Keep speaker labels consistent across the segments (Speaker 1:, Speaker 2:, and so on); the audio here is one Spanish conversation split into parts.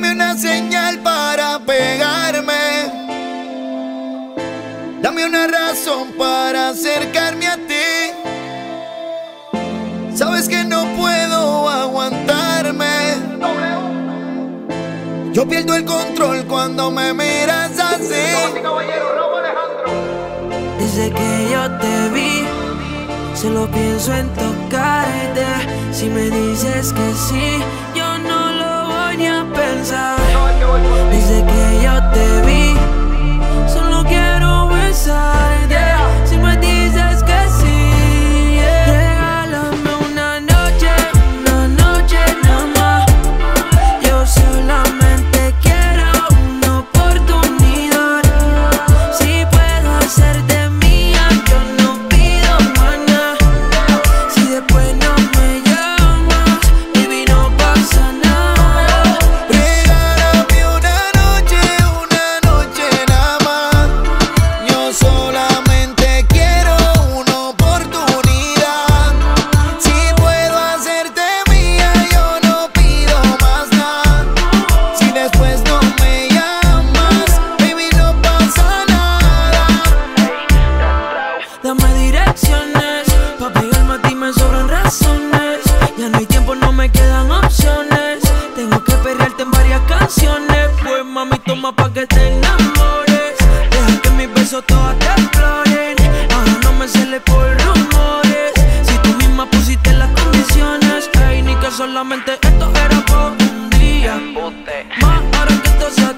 Speaker 1: Dame una señal para pegarme. Dame una razón para acercarme a ti. Sabes que no puedo aguantarme. Yo pierdo el control cuando me miras así.
Speaker 2: Desde que yo te vi, solo pienso en tocarte. Si me dices que sí llama pa' que te enamores. Deja que mis besos todas te exploren. Ahora no me sale por rumores. Si tú misma pusiste las condiciones, ay, ni que solamente esto era por un día. Más ahora que esto se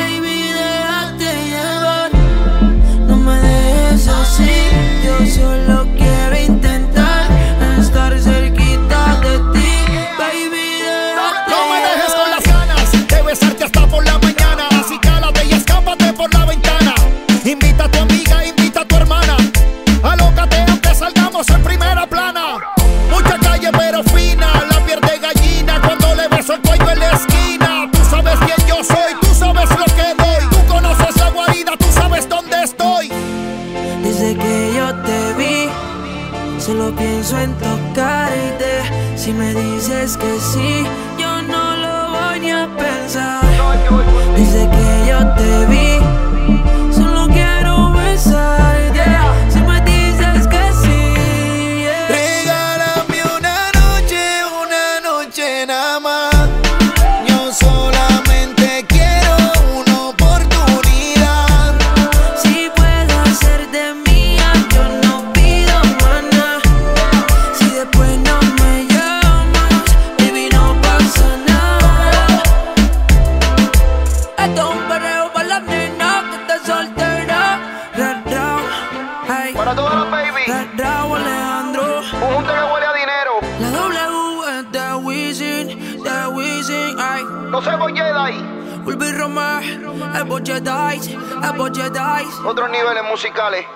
Speaker 1: Solo
Speaker 2: pienso en tocarte. Si me dices que sí, yo no lo voy a pensar. Desde que Para
Speaker 1: todos los baby.
Speaker 2: Raúl Alejandro.
Speaker 1: Un mundo que huele a dinero.
Speaker 2: La W de Wisin, de Wisin, ay.
Speaker 1: No se Jedi.
Speaker 2: Ulvi Romero, Evo Jedi, Evo Jedi.
Speaker 1: Otros niveles musicales.